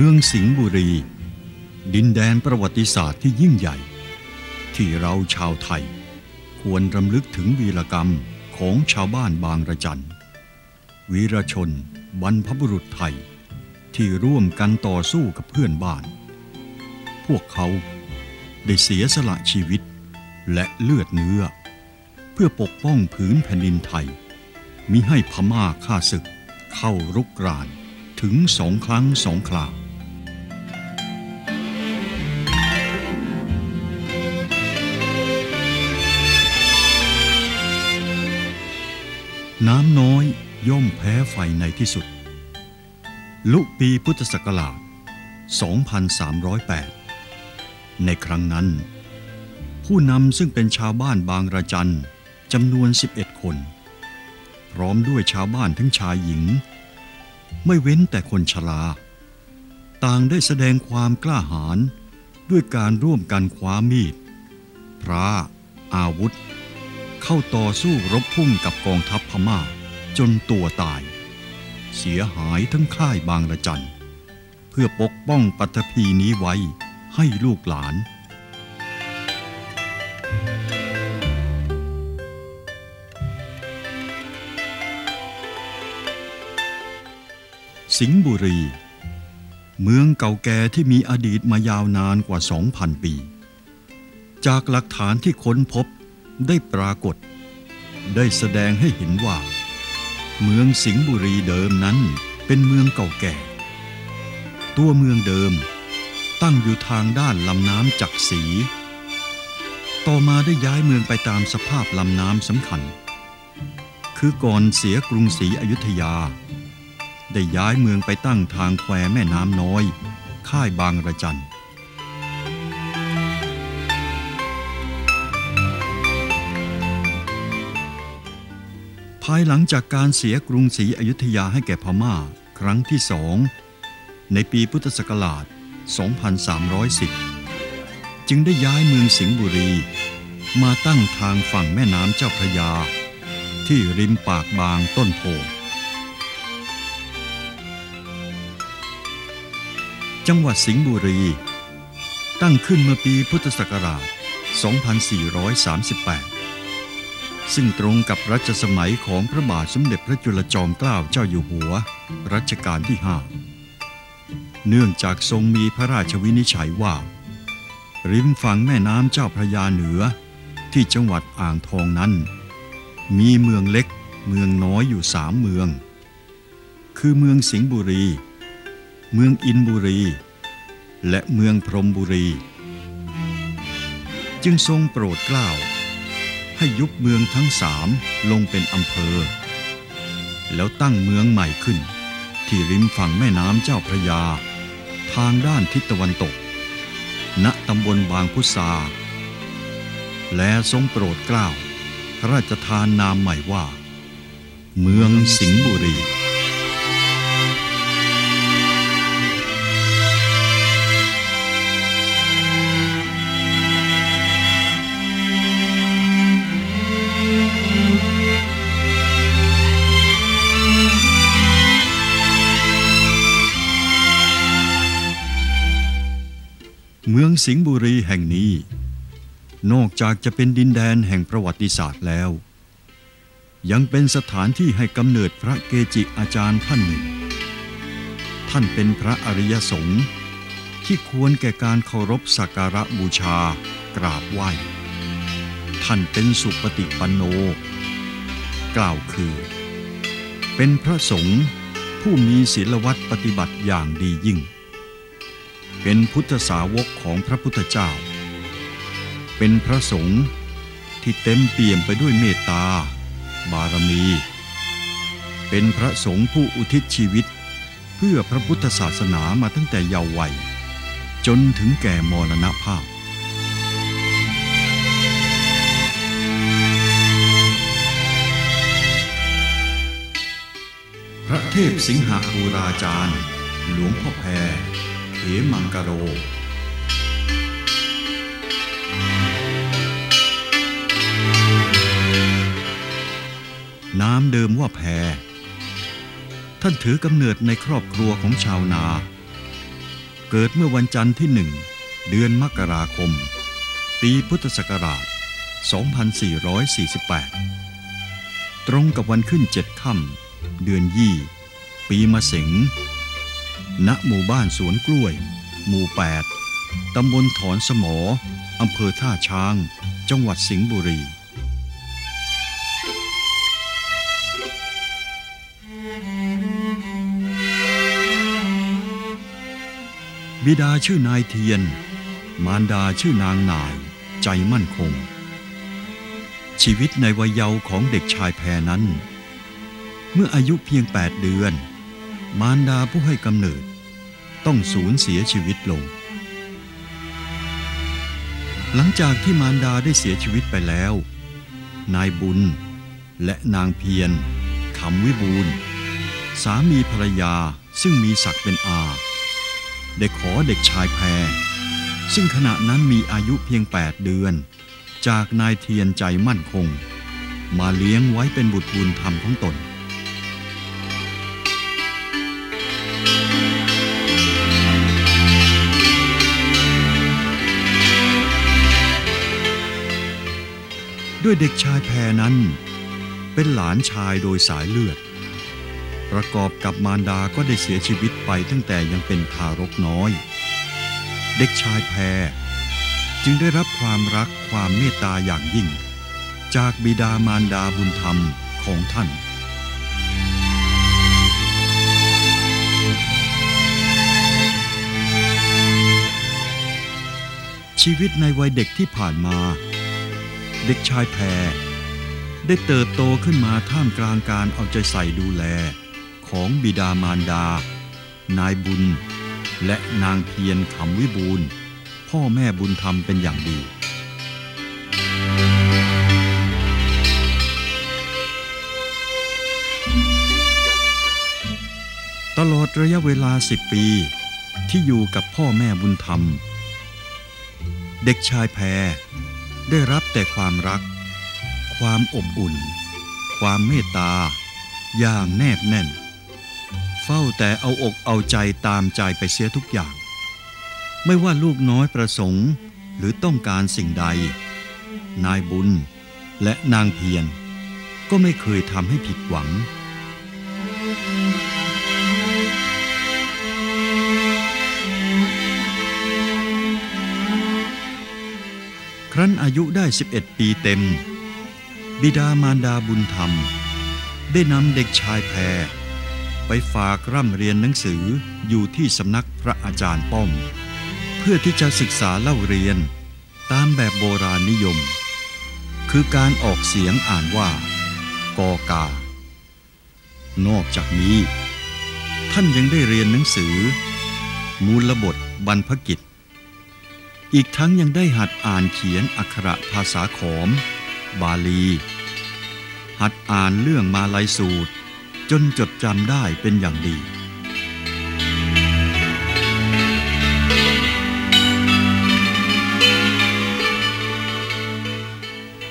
มืองสิงห์บุรี ดินแดนประวัติศาสตร์ที่ยิ่งใหญ่ ที่เราชาวไทย ควรรำลึกถึงวีรกรรมของชาวบ้านบางระจัน วีรชนบรรพบุรุษไทย ที่ร่วมกันต่อสู้กับเพื่อนบ้าน พวกเขาได้เสียสละชีวิตและเลือดเนื้อ เพื่อปกป้องผืนแผ่นดินไทย มิให้พม่าฆ่าศึกเข้ารุกรานถึงสองครั้งสองครา น้ำน้อยย่อมแพ้ไฟในที่สุด ลุปีพุทธศักราช 2308 ในครั้งนั้น ผู้นำซึ่งเป็นชาวบ้านบางระจันจำนวน 11 คน พร้อมด้วยชาวบ้านทั้งชายหญิง ไม่เว้นแต่คนชรา ต่างได้แสดงความกล้าหาญด้วยการร่วมกันคว้ามีด พระ อาวุธ เข้าต่อสู้รบพุ่งกับกองทัพพม่า จนตัวตาย เสียหายทั้งค่ายบางระจัน เพื่อปกป้องปัตภีนี้ไว้ให้ลูกหลาน สิงห์บุรี เมืองเก่าแก่ที่มีอดีตมายาวนานกว่า 2,000 ปี จากหลักฐานที่ค้นพบ ได้ปรากฏ ได้แสดงให้เห็นว่า เมืองสิงห์บุรีเดิมนั้นเป็นเมืองเก่าแก่ ตัวเมืองเดิมตั้งอยู่ทางด้านลำน้ำจักสี ต่อมาได้ย้ายเมืองไปตามสภาพลำน้ำสำคัญ คือก่อนเสียกรุงศรีอยุธยา ได้ย้ายเมืองไปตั้งทางแควแม่น้ำน้อย ค่ายบางระจันายหลังจากการเสียกรุงศรีอยุธยาให้แก่พม่า ครั้งที่สองในปีพุทธศักราช 2310 จึงได้ย้ายเมืองสิงห์บุรี มาตั้งทางฝั่งแม่น้ำเจ้าพระยา ที่ริมปากบางต้นโพจังหวัดสิงห์บุรี ตั้งขึ้นเมื่อปีพุทธศักราช 2438 ซึ่งตรงกับรัชสมัยของพระบาทสมเด็จพระจุลจอมเกล้าเจ้าอยู่หัว รัชกาลที่5เนื่องจากทรงมีพระราชวินิจฉัยว่า ริมฝั่งแม่น้ำเจ้าพระยาเหนือ ที่จังหวัดอ่างทองนั้น มีเมืองเล็กเมืองน้อยอยู่สามเมือง คือเมืองสิงห์บุรี เมืองอินบุรี และเมืองพรมบุรี จึงทรงโปรดเกล้า ให้ยุบเมืองทั้งสามลงเป็นอำเภอ แล้วตั้งเมืองใหม่ขึ้น ที่ริมฝั่งแม่น้ำเจ้าพระยา ทางด้านทิศตะวันตก ณตำบลบางพุทราและทรงโปรดเกล้าพระราชทานนามใหม่ว่า เมืองสิงห์บุรี สิงห์บุรีแห่งนี้ นอกจากจะเป็นดินแดนแห่งประวัติศาสตร์แล้ว ยังเป็นสถานที่ให้กำเนิดพระเกจิอาจารย์ท่านหนึ่ง ท่านเป็นพระอริยสงฆ์ที่ควรแก่การเคารพสักการะบูชากราบไหว้ ท่านเป็นสุปฏิปันโน กล่าวคือ เป็นพระสงฆ์ผู้มีศีลวัตรปฏิบัติอย่างดียิ่ง เป็นพุทธสาวกของพระพุทธเจ้า เป็นพระสงฆ์ที่เต็มเปี่ยมไปด้วยเมตตา บารมี เป็นพระสงฆ์ผู้อุทิศชีวิต เพื่อพระพุทธศาสนามาตั้งแต่เยาว์วัย จนถึงแก่มรณภาพพระเทพสิงหบูราจารย์ หลวงพ่อแพร มังกะโร น้ำเดิมว่าแพรท่านถือกำเนิดในครอบครัวของชาวนา เกิดเมื่อวันจันทร์ที่หนึ่ง เดือนมกราคม ปีพุทธศักราช 2448 ตรงกับวันขึ้นเจ็ดค่ำเดือนยี่ ปีมะเสง ณหมู่บ้านสวนกล้วย หมู่ 8 ตำบลถอนสมอ อำเภอท่าช้าง จังหวัดสิงห์บุรีบิดาชื่อนายเทียน มารดาชื่อนางนาย ใจมั่นคง ชีวิตในวัยเยาว์ของเด็กชายแพรนั้น เมื่ออายุเพียง 8 เดือน มารดาผู้ให้กำเนิด ต้องสูญเสียชีวิตลง หลังจากที่มารดาได้เสียชีวิตไปแล้ว นายบุญ และนางเพียรคำวิบูลสามีภรรยาซึ่งมีศักดิ์เป็นอา ได้ขอเด็กชายแพร ซึ่งขณะนั้นมีอายุเพียง 8 เดือน จากนายเทียนใจมั่นคง มาเลี้ยงไว้เป็นบุตรบุญธรรมของตน ด้วยเด็กชายแพรนั้น เป็นหลานชายโดยสายเลือด ประกอบกับมารดาก็ได้เสียชีวิตไปตั้งแต่ยังเป็นทารกน้อย เด็กชายแพรจึงได้รับความรักความเมตตาอย่างยิ่ง จากบิดามารดาบุญธรรมของท่านชีวิตในวัยเด็กที่ผ่านมา เด็กชายแพรได้เติบโตขึ้นมาท่ามกลางการเอาใจใส่ดูแล ของบิดามารดา นายบุญ และนางเพียรขำวิบูลพ่อแม่บุญธรรมเป็นอย่างดี ตลอดระยะเวลาสิบปีที่อยู่กับพ่อแม่บุญธรรม เด็กชายแพร ได้รับแต่ความรัก ความอบอุ่น ความเมตตา อย่างแนบแน่น เฝ้าแต่เอาอกเอาใจตามใจไปเสียทุกอย่าง ไม่ว่าลูกน้อยประสงค์หรือต้องการสิ่งใด นายบุญและนางเพียรก็ไม่เคยทำให้ผิดหวัง รั้นอายุได้ 11 ปีเต็ม บิดามารดาบุญธรรม ได้นำเด็กชายแพร ไปฝากร่ำเรียนหนังสืออยู่ที่สำนักพระอาจารย์ป้อม เพื่อที่จะศึกษาเล่าเรียนตามแบบโบราณนิยม คือการออกเสียงอ่านว่า กอกา นอกจากนี้ ท่านยังได้เรียนหนังสือ มูลบทบรรพกิจ อีกทั้งยังได้หัดอ่านเขียนอักขระภาษาขอม บาลี หัดอ่านเรื่องมาลายสูตร จนจดจำได้เป็นอย่างดี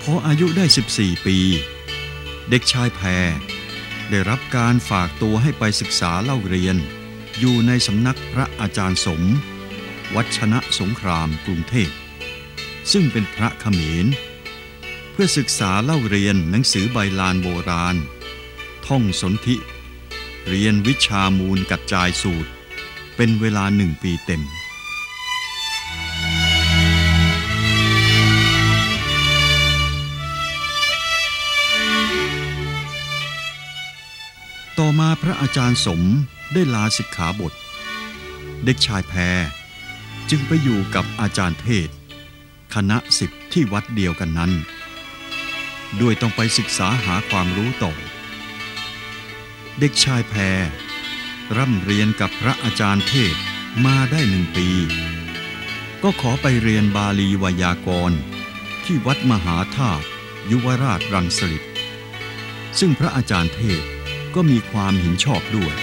พออายุได้ 14 ปี เด็กชายแพร ได้รับการฝากตัวให้ไปศึกษาเล่าเรียน อยู่ในสำนักพระอาจารย์สม วัชนะสงครามกรุงเทพ ซึ่งเป็นพระเขมร เพื่อศึกษาเล่าเรียนหนังสือใบลานโบราณ ท่องสนธิ เรียนวิชามูลกัดจายสูตร เป็นเวลาหนึ่งปีเต็มต่อมาพระอาจารย์สมได้ลาสิกขาบท เด็กชายแพร จึงไปอยู่กับอาจารย์เทศ คณะสิบที่วัดเดียวกันนั้น ด้วยต้องไปศึกษาหาความรู้ต่อ เด็กชายแพร ร่ำเรียนกับพระอาจารย์เทศมาได้หนึ่งปี ก็ขอไปเรียนบาลีวยากรณ์ที่วัดมหาธาตุยุวราชรังสฤษซึ่งพระอาจารย์เทศก็มีความเห็นชอบด้วย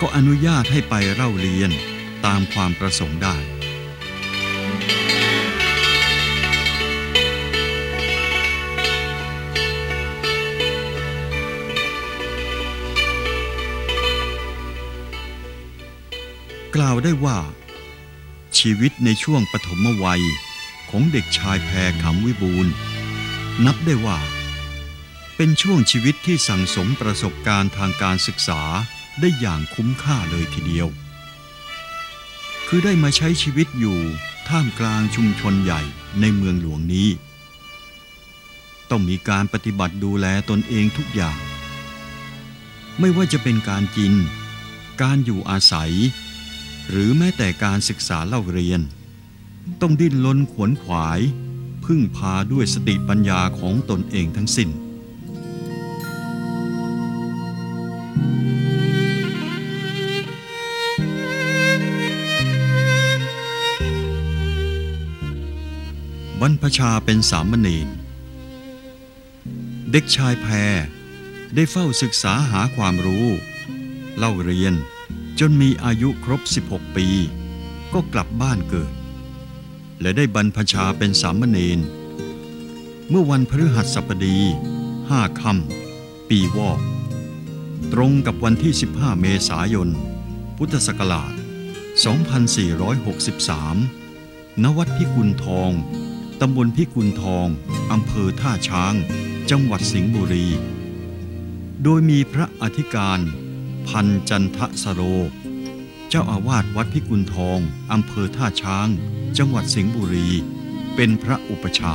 ก็อนุญาตให้ไปเล่าเรียนตามความประสงค์ได้ กล่าวได้ว่า ชีวิตในช่วงปฐมวัยของเด็กชายแพรขำวิบูลย์นับได้ว่า เป็นช่วงชีวิตที่สั่งสมประสบการณ์ทางการศึกษาได้อย่างคุ้มค่าเลยทีเดียว คือได้มาใช้ชีวิตอยู่ท่ามกลางชุมชนใหญ่ในเมืองหลวงนี้ ต้องมีการปฏิบัติดูแลตนเองทุกอย่าง ไม่ว่าจะเป็นการกิน การอยู่อาศัย หรือแม้แต่การศึกษาเล่าเรียน ต้องดิ้นรนขวนขวาย พึ่งพาด้วยสติปัญญาของตนเองทั้งสิ้น บรรพชาเป็นสามเณรเด็กชายแพรได้เฝ้าศึกษาหาความรู้ เล่าเรียน จนมีอายุครบ 16 ปี ก็กลับบ้านเกิด และได้บรรพชาเป็นสามเณรเมื่อวันพฤหัสบดีห้าค่ำปีวอกตรงกับวันที่ 15 เมษายน พุทธศักราช 2463 ณ วัดพิกุลทอง ตำบลพิกุลทอง อำเภอท่าช้าง จังหวัดสิงห์บุรี โดยมีพระอธิการ พันจันทสโร เจ้าอาวาสวัดพิกุลทองอำเภอท่าช้าง จังหวัดสิงห์บุรี เป็นพระอุปชา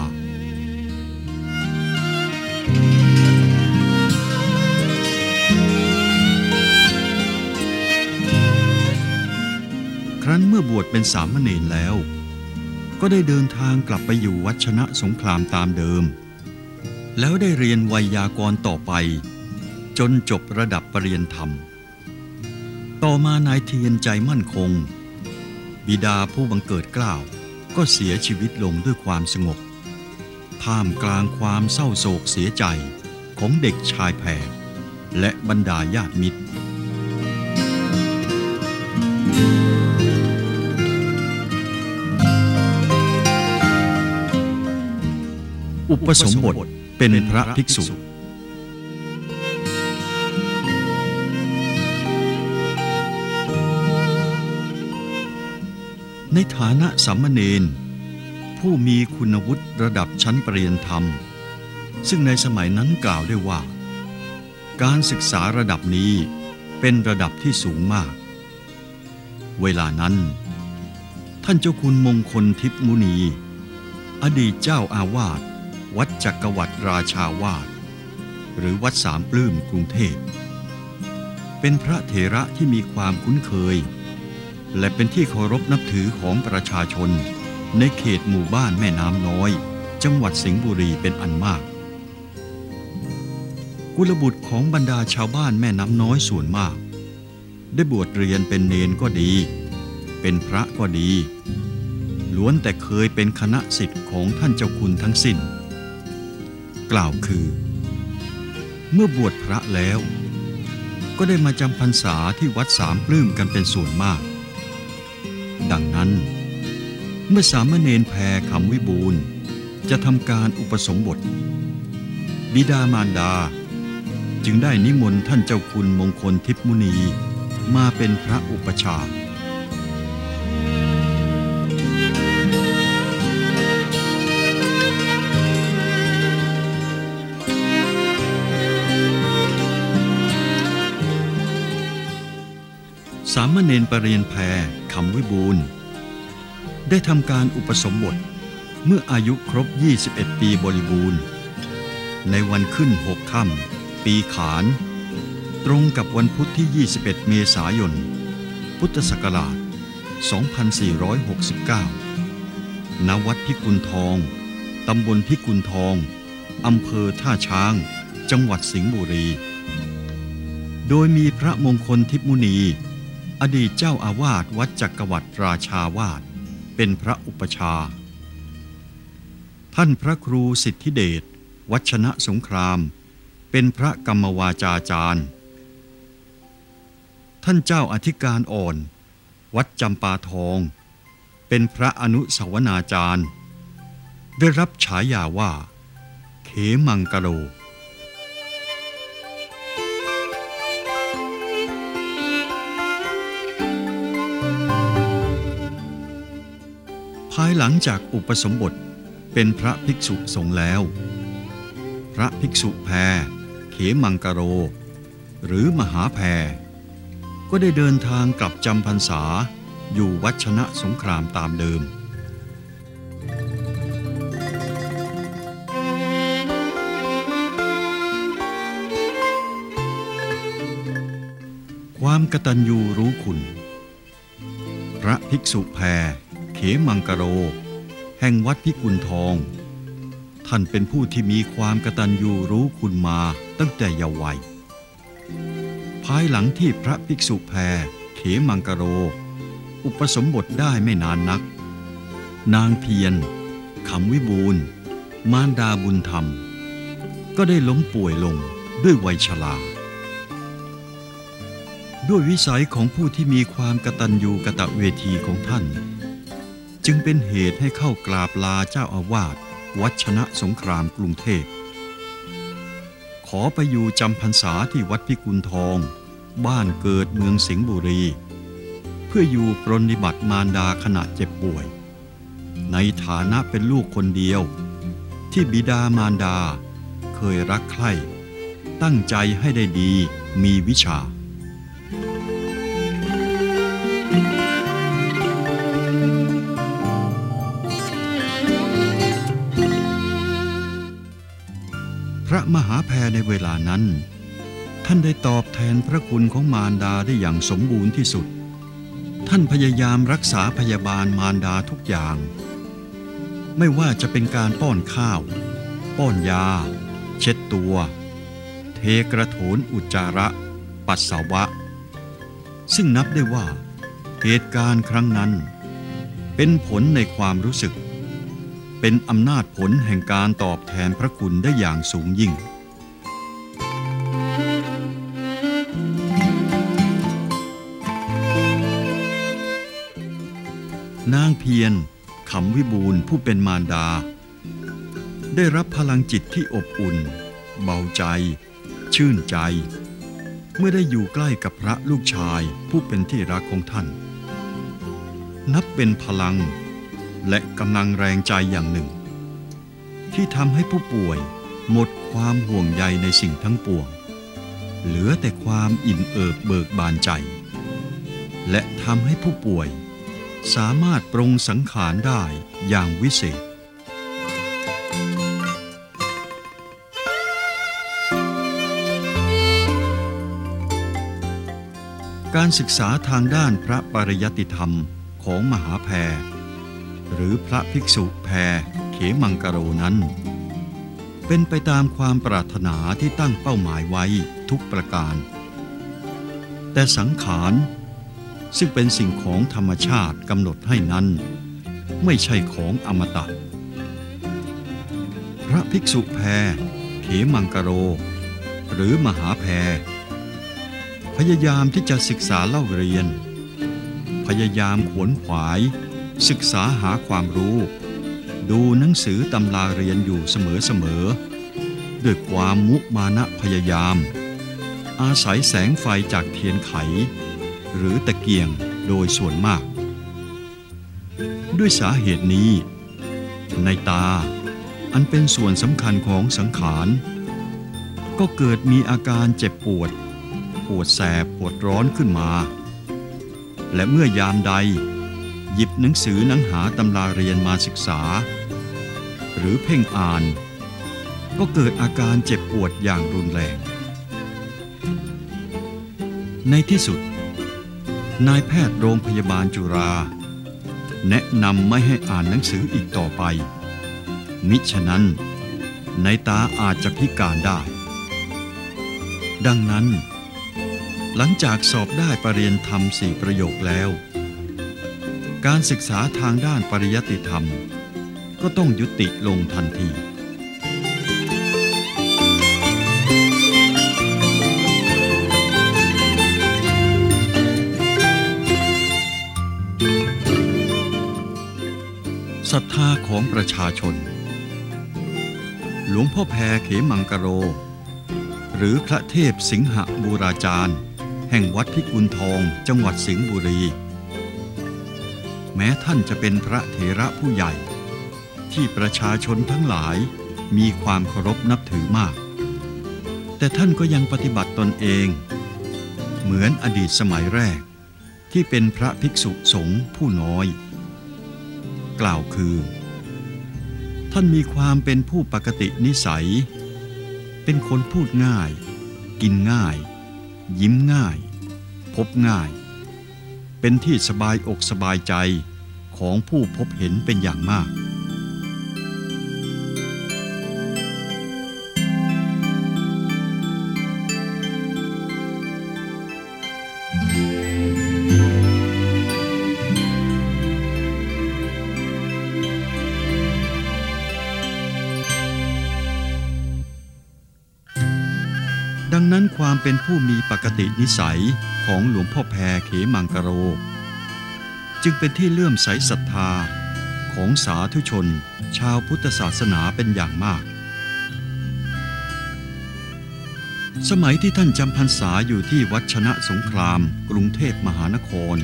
ครั้นเมื่อบวชเป็นสามเณรแล้ว ก็ได้เดินทางกลับไปอยู่วัชนะสงครามตามเดิม แล้วได้เรียนไวยากรต่อไป จนจบระดับปรริญญาธรรม ต่อมานายเทียนใจมั่นคง บิดาผู้บังเกิดกล้าว ก็เสียชีวิตลงด้วยความสงบ ท่ามกลางความเศร้าโศกเสียใจของเด็กชายแพรและบรรดาญาติมิตร อุปสมบทเป็นพระภิกษุ ในฐานะสามเณรผู้มีคุณวุฒิระดับชั้นปรริญญาธรรม ซึ่งในสมัยนั้นกล่าวได้ว่า การศึกษาระดับนี้เป็นระดับที่สูงมาก เวลานั้น ท่านเจ้าคุณมงคลทิพมุนี อดีตเจ้าอาวาสวัดจักรวรรดิราชาวาสหรือวัดสามปลื้มกรุงเทพ เป็นพระเถระที่มีความคุ้นเคย และเป็นที่เคารพนับถือของประชาชน ในเขตหมู่บ้านแม่น้ำน้อย จังหวัดสิงห์บุรีเป็นอันมาก กุลบุตรของบรรดาชาวบ้านแม่น้ำน้อยส่วนมาก ได้บวชเรียนเป็นเนนก็ดี เป็นพระก็ดี ล้วนแต่เคยเป็นคณะสิทธิ์ของท่านเจ้าคุณทั้งสิ้น กล่าวคือ เมื่อบวชพระแล้ว ก็ได้มาจำพรรษาที่วัดสามปลื้มกันเป็นส่วนมาก ดังนั้น เมื่อสามเณรแพรคำวิบูลจะทำการอุปสมบท บิดามารดา จึงได้นิมนต์ท่านเจ้าคุณมงคลทิพมุนีมาเป็นพระอุปชา สามเณรปรริญญาแพรคำวิบูลย์ได้ทำการอุปสมบทเมื่ออายุครบ 21 ปีบริบูรณ์ ในวันขึ้นหกค่ำปีขาน ตรงกับวันพุธที่ 21 เมษายน พุทธศักราช 2469 ณ วัดพิกุลทอง ตำบลพิกุลทอง อำเภอท่าช้าง จังหวัดสิงห์บุรี โดยมีพระมงคลทิพมุนี อดีตเจ้าอาวาสวัดจักรวรรดิราชาวาสเป็นพระอุปชา ท่านพระครูสิทธิเดชวัชนะสงคราม เป็นพระกรรมวาจาจารย์ ท่านเจ้าอธิการอ่อน วัดจำปาทอง เป็นพระอนุสาวนาจารย์ ได้รับฉายาว่า เขมังกะโรายหลังจากอุปสมบทเป็นพระภิกษุสงฆ์แล้ว พระภิกษุแพรเขมังกโร หรือมหาแพรก็ได้เดินทางกลับจำพรรษาอยู่วัชนะสงครามตามเดิม ความกตัญญูรู้คุณ พระภิกษุแพร เขมังกะโร แห่งวัดพิกุลทอง ท่านเป็นผู้ที่มีความกตัญญูรู้คุณมาตั้งแต่เยาว์วัย ภายหลังที่พระภิกษุแพรเขมังกะโร อุปสมบทได้ไม่นานนัก นางเพียรขำวิบูลมารดาบุญธรรม ก็ได้ล้มป่วยลงด้วยวัยชราด้วยวิสัยของผู้ที่มีความกตัญญูกะตะเวทีของท่าน จึงเป็นเหตุให้เข้ากราบลาเจ้าอาวาสวัดชนะสงครามกรุงเทพ ขอไปอยู่จำพรรษาที่วัดพิกุลทอง บ้านเกิดเมืองสิงห์บุรี เพื่ออยู่ปรนนิบัติมารดาขณะเจ็บป่วย ในฐานะเป็นลูกคนเดียว ที่บิดามารดาเคยรักใคร่ตั้งใจให้ได้ดีมีวิชา พระมหาแพรในเวลานั้น ท่านได้ตอบแทนพระคุณของมารดาได้อย่างสมบูรณ์ที่สุด ท่านพยายามรักษาพยาบาลมารดาทุกอย่าง ไม่ว่าจะเป็นการป้อนข้าว ป้อนยา เช็ดตัว เทกระโถนอุจจาระ ปัสสาวะ ซึ่งนับได้ว่า เหตุการณ์ครั้งนั้น เป็นผลในความรู้สึก เป็นอำนาจผลแห่งการตอบแทนพระคุณได้อย่างสูงยิ่ง นางเพียรขำวิบูลผู้เป็นมารดา ได้รับพลังจิตที่อบอุ่น เบาใจ ชื่นใจ เมื่อได้อยู่ใกล้กับพระลูกชายผู้เป็นที่รักของท่าน นับเป็นพลัง และกำลังแรงใจอย่างหนึ่ง ที่ทำให้ผู้ป่วยหมดความห่วงใยในสิ่งทั้งปวง เหลือแต่ความอิ่มเอิบเบิกบานใจ และทำให้ผู้ป่วย สามารถปรงสังขารได้อย่างวิเศษการศึกษาทางด้านพระปริยติธรรมของมหาแพร หรือพระภิกษุแพรเขมังกะโรนั้น เป็นไปตามความปรารถนาที่ตั้งเป้าหมายไว้ทุกประการ แต่สังขารซึ่งเป็นสิ่งของธรรมชาติกำหนดให้นั้น ไม่ใช่ของอมตะ พระภิกษุแพรเขมังกะโร หรือมหาแพรพยายามที่จะศึกษาเล่าเรียน พยายามขวนขวาย ศึกษาหาความรู้ ดูหนังสือตำราเรียนอยู่เสมอๆด้วยความมุมานะพยายาม อาศัยแสงไฟจากเทียนไข หรือตะเกียงโดยส่วนมาก ด้วยสาเหตุนี้ ในตาอันเป็นส่วนสำคัญของสังขาร ก็เกิดมีอาการเจ็บปวด ปวดแสบปวดร้อนขึ้นมา และเมื่อยามใด หยิบหนังสือหนังหาตำราเรียนมาศึกษา หรือเพ่งอ่าน ก็เกิดอาการเจ็บปวดอย่างรุนแรง ในที่สุด นายแพทย์โรงพยาบาลจุฬาแนะนำไม่ให้อ่านหนังสืออีกต่อไป มิฉะนั้น ในตาอาจจะพิการได้ ดังนั้น หลังจากสอบได้ปรริญญาธรรมสี่ประโยคแล้ว การศึกษาทางด้านปริยัติธรรม ก็ต้องยุติลงทันที ศรัทธาของประชาชน หลวงพ่อแพรเขมังกะโร หรือพระเทพสิงหบูราจารย์ แห่งวัดพิกุลทองจังหวัดสิงห์บุรี แม้ท่านจะเป็นพระเถระผู้ใหญ่ ที่ประชาชนทั้งหลายมีความเคารพนับถือมาก แต่ท่านก็ยังปฏิบัติตนเอง เหมือนอดีตสมัยแรก ที่เป็นพระภิกษุสงฆ์ผู้น้อย กล่าวคือ ท่านมีความเป็นผู้ปกตินิสัย เป็นคนพูดง่าย กินง่าย ยิ้มง่าย พบง่าย เป็นที่สบายอกสบายใจของผู้พบเห็นเป็นอย่างมาก เป็นผู้มีปกตินิสัยของหลวงพ่อแพรเขมังกะโร จึงเป็นที่เลื่อมใสศรัทธาของสาธุชน ชาวพุทธศาสนาเป็นอย่างมาก สมัยที่ท่านจำพรรษาอยู่ที่วัดชนะสงคราม กรุงเทพมหานคร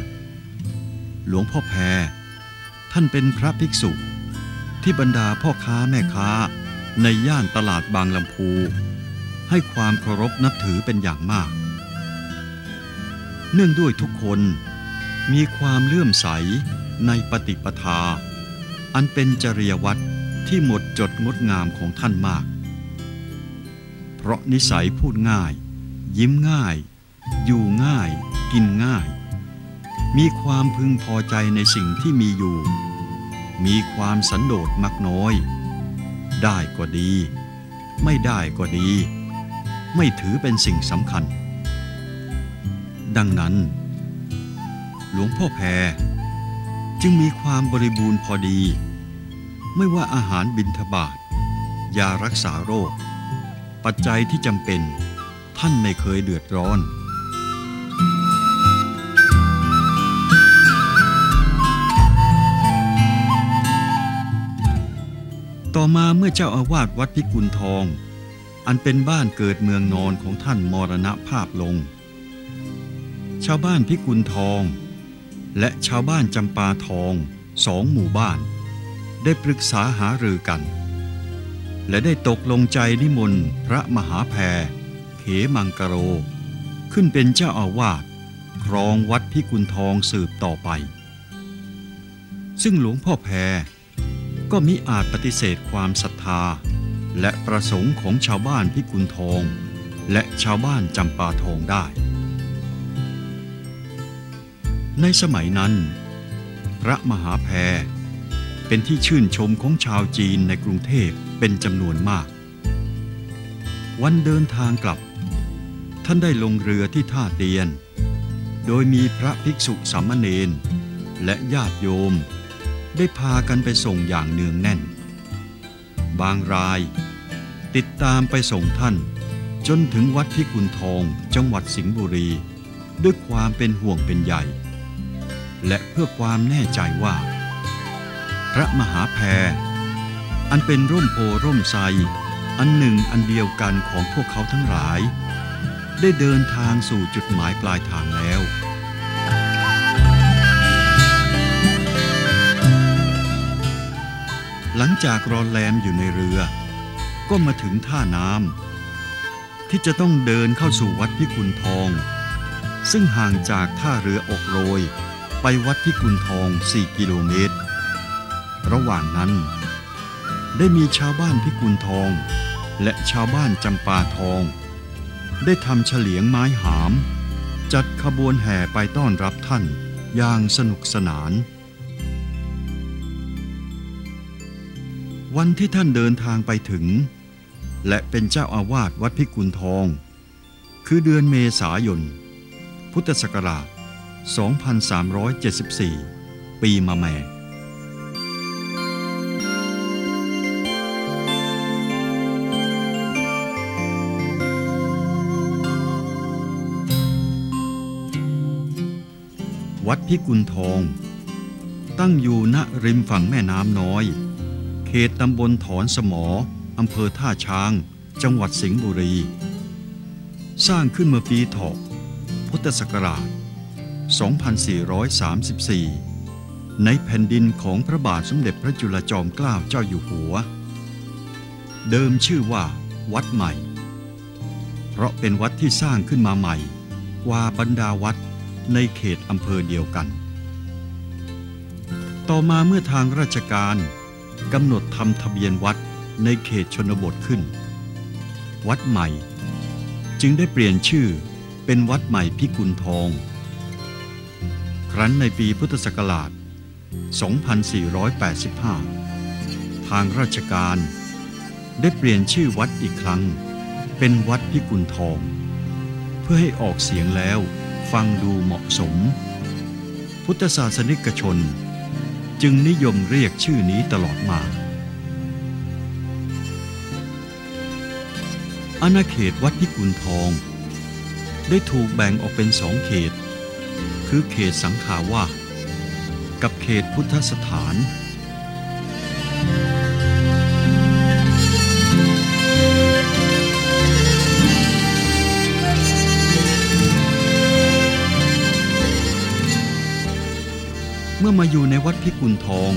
หลวงพ่อแพรท่านเป็นพระภิกษุที่บรรดาพ่อค้าแม่ค้าในย่านตลาดบางลำพู ให้ความเคารพนับถือเป็นอย่างมาก เนื่องด้วยทุกคนมีความเลื่อมใสในปฏิปทา อันเป็นจริยวัตรที่หมดจดงดงามของท่านมาก เพราะนิสัยพูดง่าย ยิ้มง่าย อยู่ง่าย กินง่าย มีความพึงพอใจในสิ่งที่มีอยู่ มีความสันโดษมักน้อย ได้ก็ดี ไม่ได้ก็ดี ไม่ถือเป็นสิ่งสำคัญ ดังนั้น หลวงพ่อแพรจึงมีความบริบูรณ์พอดี ไม่ว่าอาหารบิณฑบาตยารักษาโรค ปัจจัยที่จำเป็นท่านไม่เคยเดือดร้อนต่อมาเมื่อเจ้าอาวาสวัดพิกุลทอง อันเป็นบ้านเกิดเมืองนอนของท่านมรณภาพลง ชาวบ้านพิกุลทอง และชาวบ้านจำปาทองสองหมู่บ้าน ได้ปรึกษาหารือกัน และได้ตกลงใจนิมนต์พระมหาแพรเขมังกะโร ขึ้นเป็นเจ้าอาวาสครองวัดพิกุลทองสืบต่อไป ซึ่งหลวงพ่อแพรก็มิอาจปฏิเสธความศรัทธา และประสงค์ของชาวบ้านพิกุลทอง และชาวบ้านจำปาทองได้ ในสมัยนั้น พระมหาแพรเป็นที่ชื่นชมของชาวจีนในกรุงเทพเป็นจำนวนมาก วันเดินทางกลับ ท่านได้ลงเรือที่ท่าเตียน โดยมีพระภิกษุสามเณรและญาติโยม ได้พากันไปส่งอย่างเนืองแน่น บางราย ติดตามไปส่งท่าน จนถึงวัดพิกุลทองจังหวัดสิงห์บุรี ด้วยความเป็นห่วงเป็นใหญ่ และเพื่อความแน่ใจว่า พระมหาแพรอันเป็นร่มโพร่มไทรอันหนึ่งอันเดียวกันของพวกเขาทั้งหลาย ได้เดินทางสู่จุดหมายปลายทางแล้ว หลังจากรอนแรมอยู่ในเรือ ก็มาถึงท่าน้ำที่จะต้องเดินเข้าสู่วัดพิกุลทอง ซึ่งห่างจากท่าเรืออกโรย ไปวัดพิกุลทอง 4 กิโลเมตร ระหว่างนั้น ได้มีชาวบ้านพิกุลทอง และชาวบ้านจำปาทอง ได้ทำเฉลียงไม้หาม จัดขบวนแห่ไปต้อนรับท่านอย่างสนุกสนาน วันที่ท่านเดินทางไปถึง และเป็นเจ้าอาวาสวัดพิกุลทอง คือเดือนเมษายน พุทธศักราช 2374 ปีมะแม่วัดพิกุลทอง ตั้งอยู่ณริมฝั่งแม่น้ำน้อย ตตำบลถอนสมออำเภอท่าช้าง จังหวัดสิงห์บุรี สร้างขึ้นเมื่อปีถกพุทธศักราช 2434 ในแผ่นดินของพระบาทสมเด็จพระจุลจอมเกล้าเจ้าอยู่หัว เดิมชื่อว่า วัดใหม่ เพราะเป็นวัดที่สร้างขึ้นมาใหม่ กว่าบรรดาวัดในเขตอำเภอเดียวกัน ต่อมาเมื่อทางราชการ กำหนดทำทะเบียนวัดในเขตชนบทขึ้น วัดใหม่ จึงได้เปลี่ยนชื่อเป็นวัดใหม่พิกุลทอง ครั้นในปีพุทธศักราช 2485 ทางราชการได้เปลี่ยนชื่อวัดอีกครั้ง เป็นวัดพิกุลทอง เพื่อให้ออกเสียงแล้วฟังดูเหมาะสม พุทธศาสนิกชน จึงนิยมเรียกชื่อนี้ตลอดมา อาณาเขตวัดพิกุลทอง ได้ถูกแบ่งออกเป็นสองเขต คือเขตสังขาวาสกับเขตพุทธสถาน มื่อมาอยู่ในวัดพิกุลทอง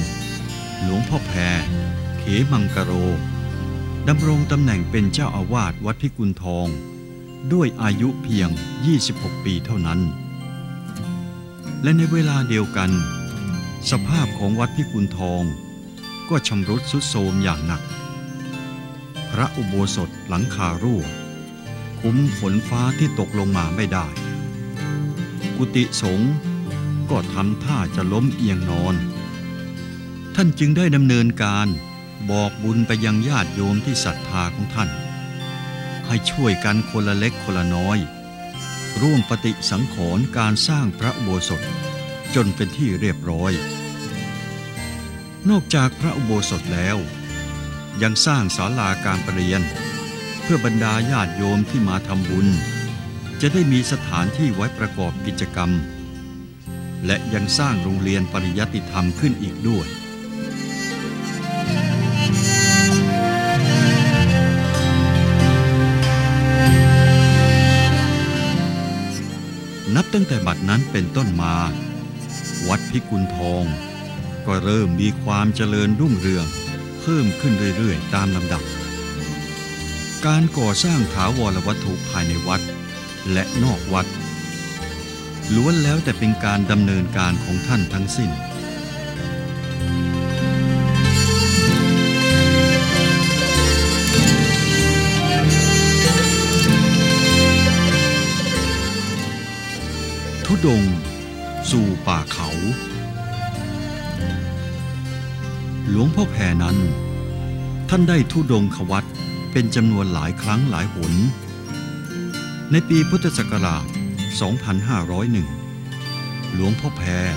หลวงพ่อแพรเขมังกโรดำรงตำแหน่งเป็นเจ้าอาวาสวัดพิกุลทอง ด้วยอายุเพียง 26 ปีเท่านั้น และในเวลาเดียวกัน สภาพของวัดพิกุลทอง ก็ชำรุดทรุดโทรมอย่างหนัก พระอุโบสถหลังคารั่ว คุ้มฝนฟ้าที่ตกลงมาไม่ได้ กุฏิสงฆ์ ก็ทำท่าจะล้มเอียงนอน ท่านจึงได้ดำเนินการบอกบุญไปยังญาติโยมที่ศรัทธาของท่าน ให้ช่วยกันคนละเล็กคนละน้อย ร่วมปฏิสังขรณ์การสร้างพระอุโบสถจนเป็นที่เรียบร้อย นอกจากพระอุโบสถแล้ว ยังสร้างศาลาการประเรียน เพื่อบรรดาญาติโยมที่มาทำบุญ จะได้มีสถานที่ไว้ประกอบกิจกรรม และยังสร้างโรงเรียนปริยัติธรรมขึ้นอีกด้วย นับตั้งแต่บัดนั้นเป็นต้นมา วัดพิกุลทอง ก็เริ่มมีความเจริญรุ่งเรือง เพิ่มขึ้นเรื่อยๆ ตามลำดับ การก่อสร้างถาวรวัตถุภายในวัด และนอกวัด ล้วนแล้วแต่เป็นการดำเนินการของท่านทั้งสิ้น ทุดง สู่ป่าเขา หลวงพ่อแพรนั้น ท่านได้ทุดงควัดเป็นจำนวนหลายครั้งหลายหน ในปีพุทธศักราช 2501 หลวงพ่อแพร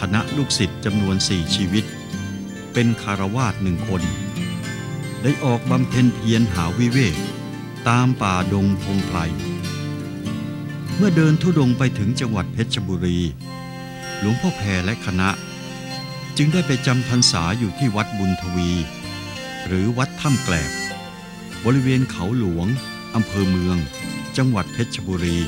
คณะลูกศิษย์จำนวนสี่ชีวิต เป็นคารวาสหนึ่งคน ได้ออกบำเพ็ญเพียรหาวิเวก ตามป่าดงพงไพรเมื่อเดินทุดงไปถึงจังหวัดเพชรบุรี หลวงพ่อแพรและคณะ จึงได้ไปจำพรรษาอยู่ที่วัดบุญทวี หรือวัดถ้ำแกลบบริเวณเขาหลวงอำเภอเมือง จังหวัดเพชรบุรี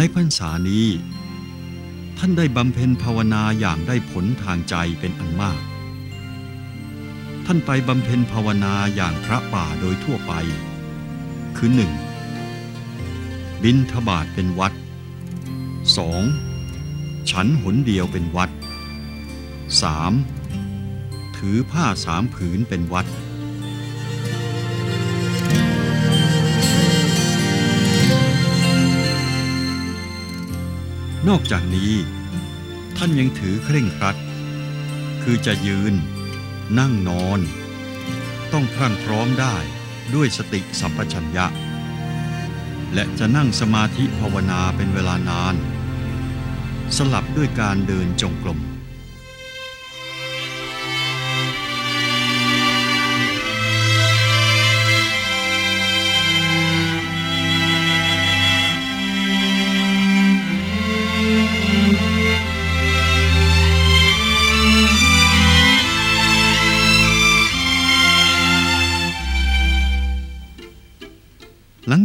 ในพรรษานี้ ท่านได้บำเพ็ญภาวนาอย่างได้ผลทางใจเป็นอันมาก ท่านไปบำเพ็ญภาวนาอย่างพระป่าโดยทั่วไป คือหนึ่งบินทบาทเป็นวัด 2. ฉันหนเดียวเป็นวัด 3. ถือผ้าสามผืนเป็นวัด นอกจากนี้ ท่านยังถือเคร่งครัด คือจะยืน นั่งนอน ต้องพรั่งพร้อมได้ด้วยสติสัมปชัญญะ และจะนั่งสมาธิภาวนาเป็นเวลานาน สลับด้วยการเดินจงกรม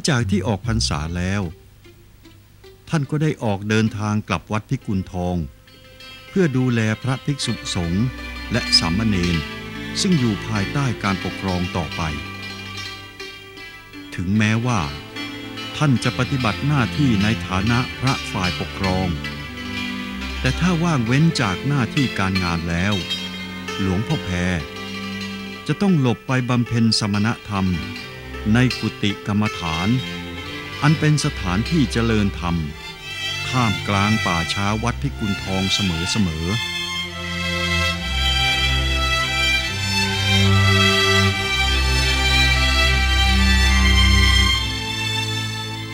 จากที่ออกพรรษาแล้ว ท่านก็ได้ออกเดินทางกลับวัดพิกุลทอง เพื่อดูแลพระภิกษุสงฆ์และสามเณรซึ่งอยู่ภายใต้การปกครองต่อไป ถึงแม้ว่า ท่านจะปฏิบัติหน้าที่ในฐานะพระฝ่ายปกครอง แต่ถ้าว่างเว้นจากหน้าที่การงานแล้ว หลวงพ่อแพรจะต้องหลบไปบำเพ็ญสมณธรรม ในกุฏิกรรมฐาน อันเป็นสถานที่เจริญธรรม ท่ามกลางป่าช้าวัดพิกุลทองเสมอๆ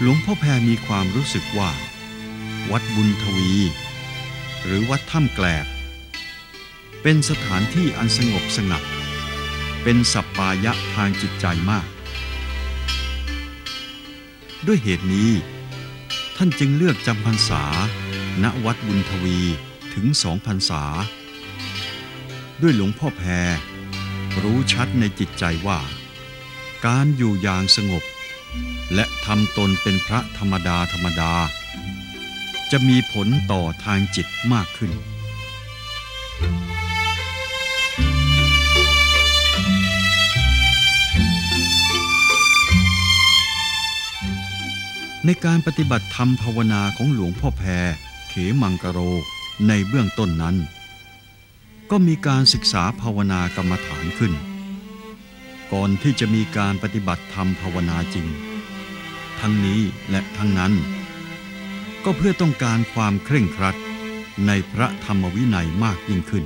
หลวงพ่อแพรมีความรู้สึกว่า วัดบุญทวี หรือวัดถ้ำแกลบ เป็นสถานที่อันสงบสงัด เป็นสัปปายะทางจิตใจมาก ด้วยเหตุนี้ ท่านจึงเลือกจำพรรษา ณวัดบุญทวีถึงสองพรรษา ด้วยหลวงพ่อแพร รู้ชัดในจิตใจว่า การอยู่อย่างสงบ และทำตนเป็นพระธรรมดาธรรมดา จะมีผลต่อทางจิตมากขึ้น ในการปฏิบัติธรรมภาวนาของหลวงพ่อแพรเขมังกะโรในเบื้องต้นนั้น ก็มีการศึกษาภาวนากรรมฐานขึ้น ก่อนที่จะมีการปฏิบัติธรรมภาวนาจริง ทั้งนี้และทั้งนั้น ก็เพื่อต้องการความเคร่งครัดในพระธรรมวินัยมากยิ่งขึ้น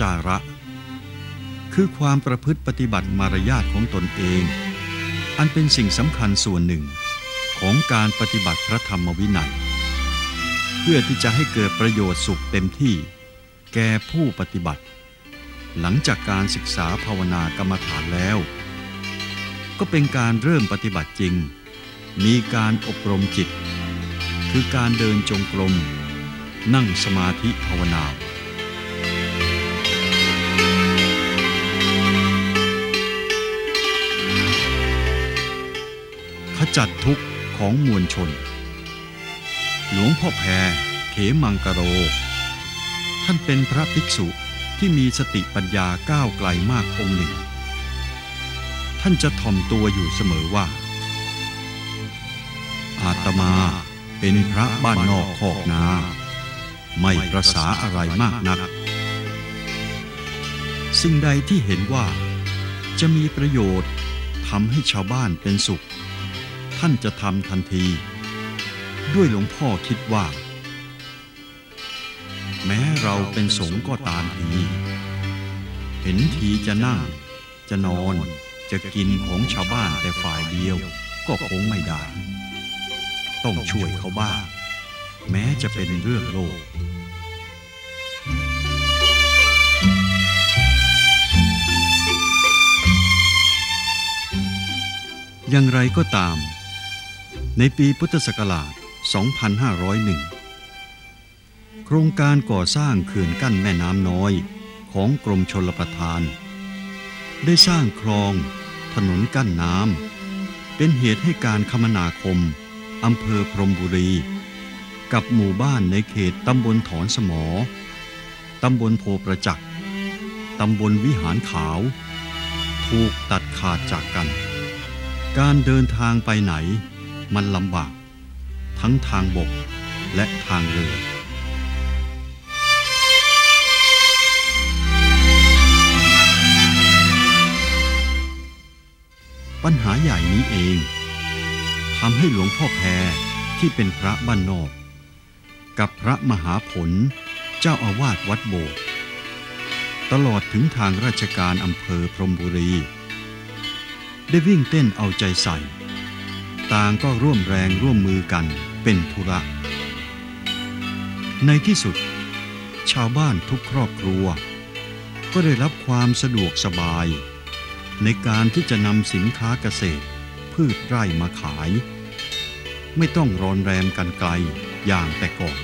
จาระ คือความประพฤติปฏิบัติมารยาทของตนเอง อันเป็นสิ่งสำคัญส่วนหนึ่งของการปฏิบัติพระธรรมวินัย เพื่อที่จะให้เกิดประโยชน์สุขเต็มที่ แก่ผู้ปฏิบัติ หลังจากการศึกษาภาวนากรรมฐานแล้ว ก็เป็นการเริ่มปฏิบัติจริง มีการอบรมจิต คือการเดินจงกรมนั่งสมาธิภาวนา จัดทุกข์ของมวลชน หลวงพ่อแพรเขมังกะโร ท่านเป็นพระภิกษุที่มีสติปัญญาก้าวไกลมากองค์หนึ่ง ท่านจะถ่อมตัวอยู่เสมอว่า อาตมาเป็นพระบ้านนอกคอกนา ไม่ประสาอะไรมากนัก สิ่งใดที่เห็นว่าจะมีประโยชน์ทำให้ชาวบ้านเป็นสุข ท่านจะทำทันที ด้วยหลวงพ่อคิดว่า แม้เราเป็นสงฆ์ก็ตามที เห็นทีจะนั่ง จะนอนจะกินของชาวบ้านแต่ฝ่ายเดียวก็คงไม่ได้ ต้องช่วยเขาบ้างแม้จะเป็นเรื่องโลกอย่างไรก็ตาม ในปีพุทธศักราช 2501 โครงการก่อสร้างเขื่อนกั้นแม่น้ำน้อยของกรมชลประทาน ได้สร้างคลอง ถนนกั้นน้ำเป็นเหตุให้การคมนาคมอำเภอพรมบุรี กับหมู่บ้านในเขตตำบลถอนสมอ ตำบลโพประจักษ์ตำบลวิหารขาว ถูกตัดขาดจากกัน การเดินทางไปไหน มันลำบาก ทั้งทางบกและทางเรือปัญหาใหญ่นี้เองทำให้หลวงพ่อแพรที่เป็นพระบ้านนอก กับพระมหาผลเจ้าอาวาสวัดโบสถ์ตลอดถึงทางราชการอำเภอพรมบุรี ได้วิ่งเต้นเอาใจใส่ ต่างก็ร่วมแรงร่วมมือกันเป็นธุระ ในที่สุด ชาวบ้านทุกครอบครัว ก็ได้รับความสะดวกสบาย ในการที่จะนำสินค้าเกษตร พืชไร่มาขาย ไม่ต้องรอนแรมกันไกลอย่างแต่ก่อน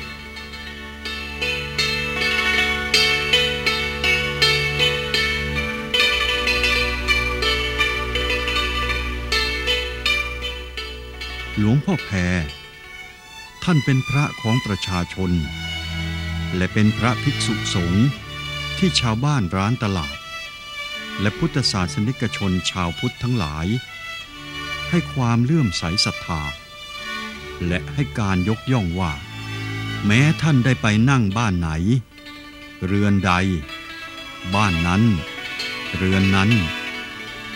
หลวงพ่อแพรท่านเป็นพระของประชาชน และเป็นพระภิกษุสงฆ์ที่ชาวบ้านร้านตลาด และพุทธศาสนิกชนชาวพุทธทั้งหลาย ให้ความเลื่อมใสศรัทธา และให้การยกย่องว่า แม้ท่านได้ไปนั่งบ้านไหน เรือนใด บ้านนั้น เรือนนั้น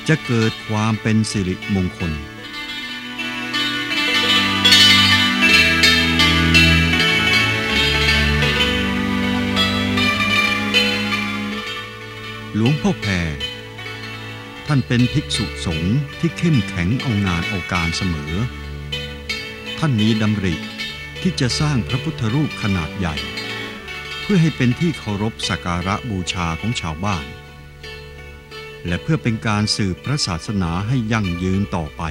จะเกิดความเป็นสิริมงคล หลวงพ่อแพรท่านเป็นภิกษุสงฆ์ที่เข้มแข็งเอางานเอาการเสมอ ท่านมีดำริที่จะสร้างพระพุทธรูปขนาดใหญ่ เพื่อให้เป็นที่เคารพสักการะบูชาของชาวบ้าน และเพื่อเป็นการสืบพระศาสนาให้ยั่งยืนต่อไป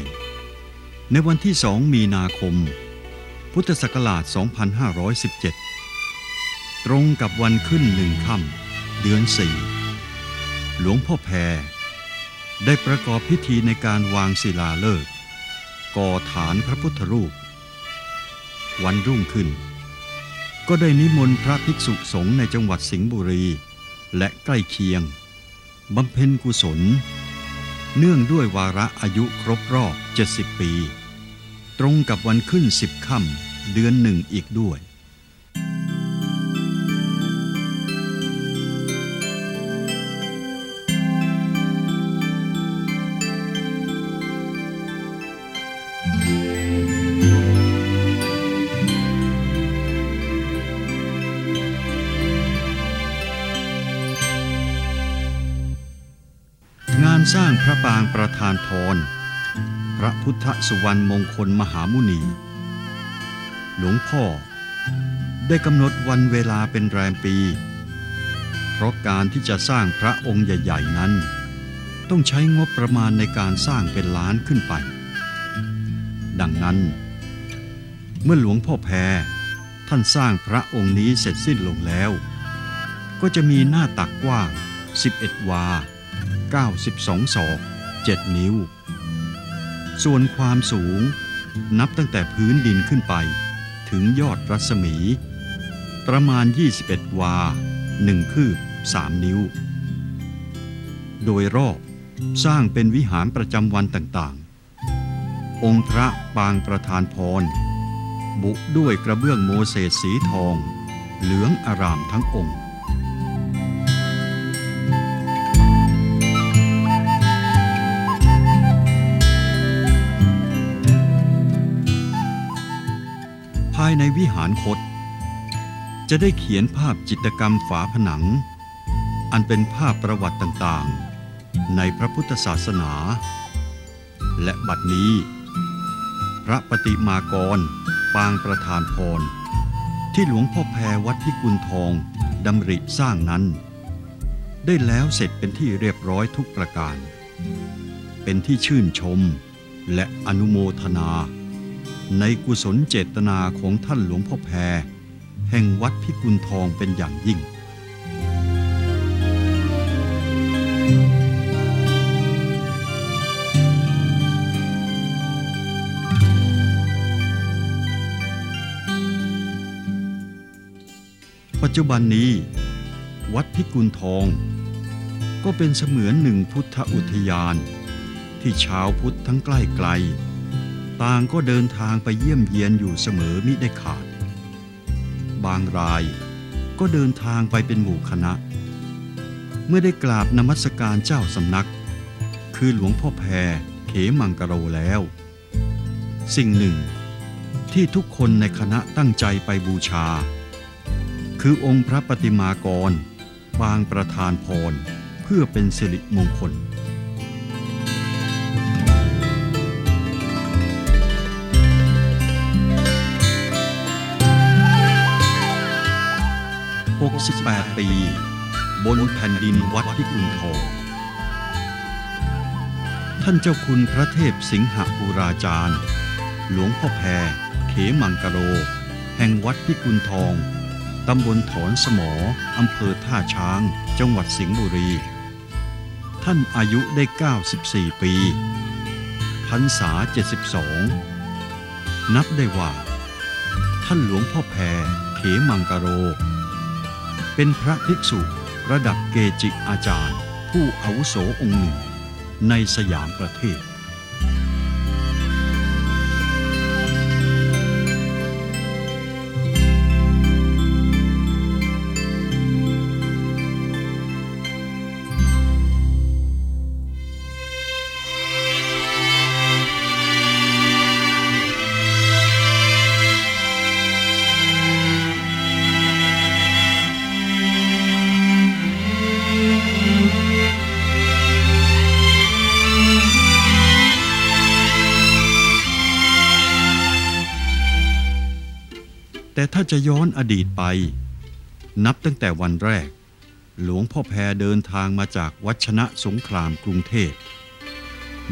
ในวันที่สองมีนาคม พุทธศักราช 2517 ตรงกับวันขึ้นหนึ่งค่ำเดือนสี่ หลวงพ่อแพร ได้ประกอบพิธีในการวางศิลาฤกษ์ก่อฐานพระพุทธรูป วันรุ่งขึ้น ก็ได้นิมนต์พระภิกษุสงฆ์ในจังหวัดสิงห์บุรีและใกล้เคียงบำเพ็ญกุศล เนื่องด้วยวาระอายุครบรอบ 70 ปี ตรงกับวันขึ้นสิบค่ำเดือนหนึ่งอีกด้วย สร้างพระปางประธานพร พระพุทธสุวรรณมงคลมหามุนี หลวงพ่อได้กำหนดวันเวลาเป็นแรมปี เพราะการที่จะสร้างพระองค์ใหญ่ ๆ นั้น ต้องใช้งบประมาณในการสร้างเป็นล้านขึ้นไป ดังนั้น เมื่อหลวงพ่อแพรท่านสร้างพระองค์นี้เสร็จสิ้นลงแล้ว ก็จะมีหน้าตักกว้าง 11 วา 92 ศอก 7 นิ้ว ส่วนความสูง นับตั้งแต่พื้นดินขึ้นไป ถึงยอดรัศมี ประมาณ 21 วา 1 คืบ 3 นิ้ว โดยรอบสร้างเป็นวิหารประจำวันต่างๆ องค์พระปางประธานพร บุด้วยกระเบื้องโมเสสสีทอง เหลืองอารามทั้งองค์ายในวิหารคต จะได้เขียนภาพจิตกรรมฝาผนัง อันเป็นภาพประวัติต่างๆ ในพระพุทธศาสนา และบัดนี้ พระปฏิมากร ปางประธานพร ที่หลวงพ่อแพรวัดพิกุลทองดำริสร้างนั้น ได้แล้วเสร็จเป็นที่เรียบร้อยทุกประการ เป็นที่ชื่นชมและอนุโมทนา ในกุศลเจตนาของท่านหลวงพ่อแพร แห่งวัดพิกุลทองเป็นอย่างยิ่ง ปัจจุบันนี้ วัดพิกุลทอง ก็เป็นเสมือนหนึ่งพุทธอุทยาน ที่ชาวพุทธทั้งใกล้ไกล ต่างก็เดินทางไปเยี่ยมเยียนอยู่เสมอมิได้ขาด บางรายก็เดินทางไปเป็นหมู่คณะ เมื่อได้กราบนมัสการเจ้าสำนัก คือหลวงพ่อแพรเขมังกะโรแล้ว สิ่งหนึ่งที่ทุกคนในคณะตั้งใจไปบูชา คือองค์พระปฏิมากรปางประธานพร เพื่อเป็นสิริมงคล 68 ปี บนแผ่นดินวัดพิกุลทองท่านเจ้าคุณพระเทพสิงหปุราจารย์ หลวงพ่อแพรเขมังกะโรแห่งวัดพิกุลทอง ตำบลถอนสมอ อำเภอท่าช้าง จังหวัดสิงห์บุรี ท่านอายุได้ 94 ปี พรรษา 72 นับได้ว่า ท่านหลวงพ่อแพรเขมังกะโร เป็นพระภิกษุระดับเกจิอาจารย์ ผู้อาวุโสองค์หนึ่ง ในสยามประเทศ ถ้าจะย้อนอดีตไป นับตั้งแต่วันแรก หลวงพ่อแพรเดินทางมาจากวัชนะสงครามกรุงเทพ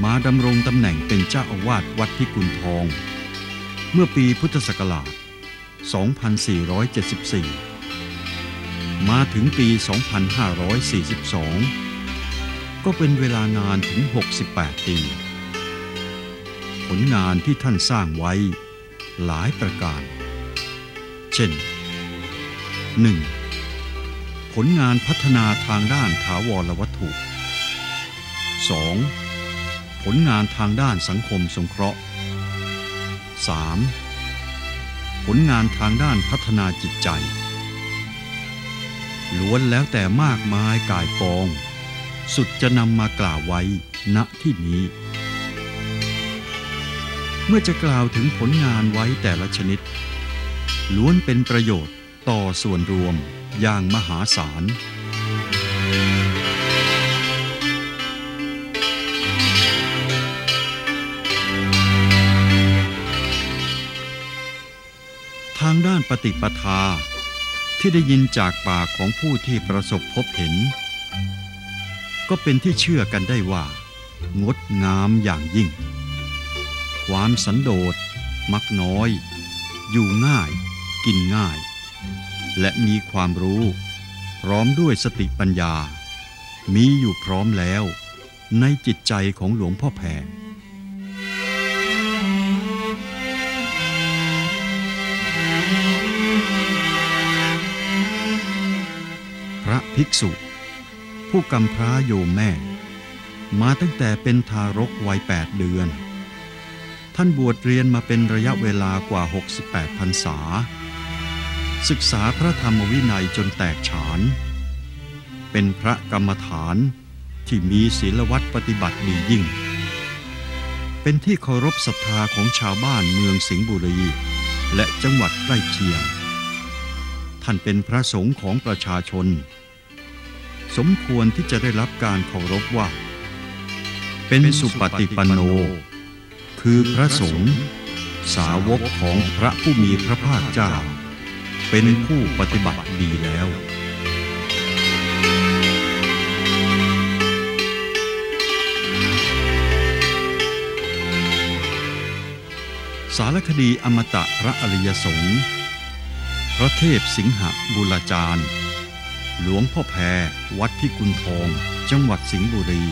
มาดำรงตำแหน่งเป็นเจ้าอาวาสวัดพิกุลทอง เมื่อปีพุทธศักราช 2474 มาถึงปี 2542 ก็เป็นเวลานานถึง 68 ปี ผลงานที่ท่านสร้างไว้หลายประการ เช่น 1. ผลงานพัฒนาทางด้านถาวรวัตถุ 2. ผลงานทางด้านสังคมสงเคราะห์ 3. ผลงานทางด้านพัฒนาจิตใจ ล้วนแล้วแต่มากมายกายกอง สุดจะนำมากล่าวไว้ณที่นี้ เมื่อจะกล่าวถึงผลงานไว้แต่ละชนิด ล้วนเป็นประโยชน์ต่อส่วนรวมอย่างมหาศาลทางด้านปฏิปทา ที่ได้ยินจากปากของผู้ที่ประสบพบเห็น ก็เป็นที่เชื่อกันได้ว่า งดงามอย่างยิ่ง ความสันโดษมักน้อย อยู่ง่าย กินง่าย และมีความรู้ พร้อมด้วยสติปัญญา มีอยู่พร้อมแล้ว ในจิตใจของหลวงพ่อแพรพระภิกษุ ผู้กำพร้าโยมแม่ มาตั้งแต่เป็นทารกวัยแปดเดือน ท่านบวชเรียนมาเป็นระยะเวลากว่า 68พรรษา ศึกษาพระธรรมวินัยจนแตกฉาน เป็นพระกรรมฐานที่มีศีลวัดปฏิบัติดียิ่ง เป็นที่เคารพศรัทธาของชาวบ้านเมืองสิงห์บุรี และจังหวัดใกล้เคียง ท่านเป็นพระสงฆ์ของประชาชน สมควรที่จะได้รับการเคารพว่า เป็นสุปฏิปันโน คือพระสงฆ์สาวกของพระผู้มีพระภาคเจ้า เป็นผู้ปฏิบัติดีแล้ว สารคดีอมตะพระอริยสงฆ์พระเทพสิงหบุรจารย์ หลวงพ่อแพรวัดพิกุลทอง จังหวัดสิงห์บุรี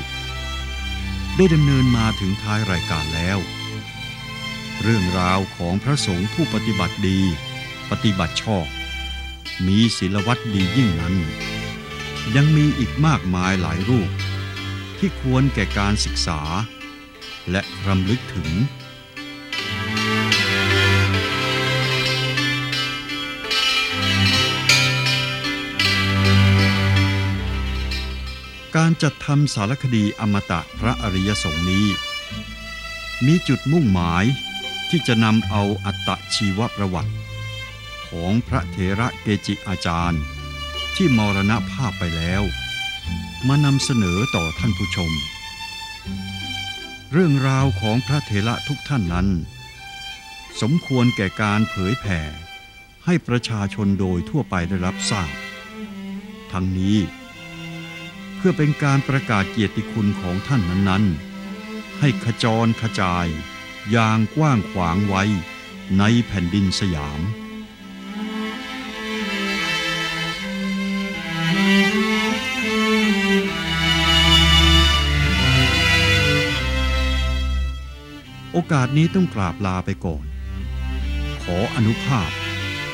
ได้ดำเนินมาถึงท้ายรายการแล้ว เรื่องราวของพระสงฆ์ผู้ปฏิบัติดี ปฏิบัติชอบ มีศีลวัดดียิ่งนั้น ยังมีอีกมากมายหลายรูป ที่ควรแก่การศึกษา และรำลึกถึงการจัดทำสารคดีอมตะพระอริยสงฆ์นี้ มีจุดมุ่งหมายที่จะนำเอาอัตชีวประวัติ ของพระเถระเกจิอาจารย์ ที่มรณภาพไปแล้ว มานำเสนอต่อท่านผู้ชม เรื่องราวของพระเถระทุกท่านนั้น สมควรแก่การเผยแผ่ ให้ประชาชนโดยทั่วไปได้รับทราบ ทั้งนี้ เพื่อเป็นการประกาศเกียรติคุณของท่านนั้นๆ ให้ขจรขจายอย่างกว้างขวางไว้ในแผ่นดินสยาม อกาสนี้ต้องกราบลาไปก่อน ขออนุภาพ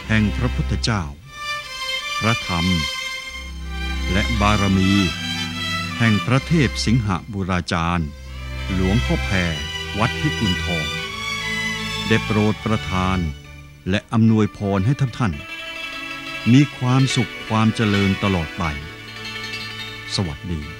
แห่งพระพุทธเจ้า พระธรรม และบารมี แห่งพระเทพสิงหบุราจารย์ หลวงพ่อแพรวัดพิกุลทอง ได้โปรดประทาน และอำนวยพรให้ท่านท่าน มีความสุขความเจริญตลอดไป สวัสดี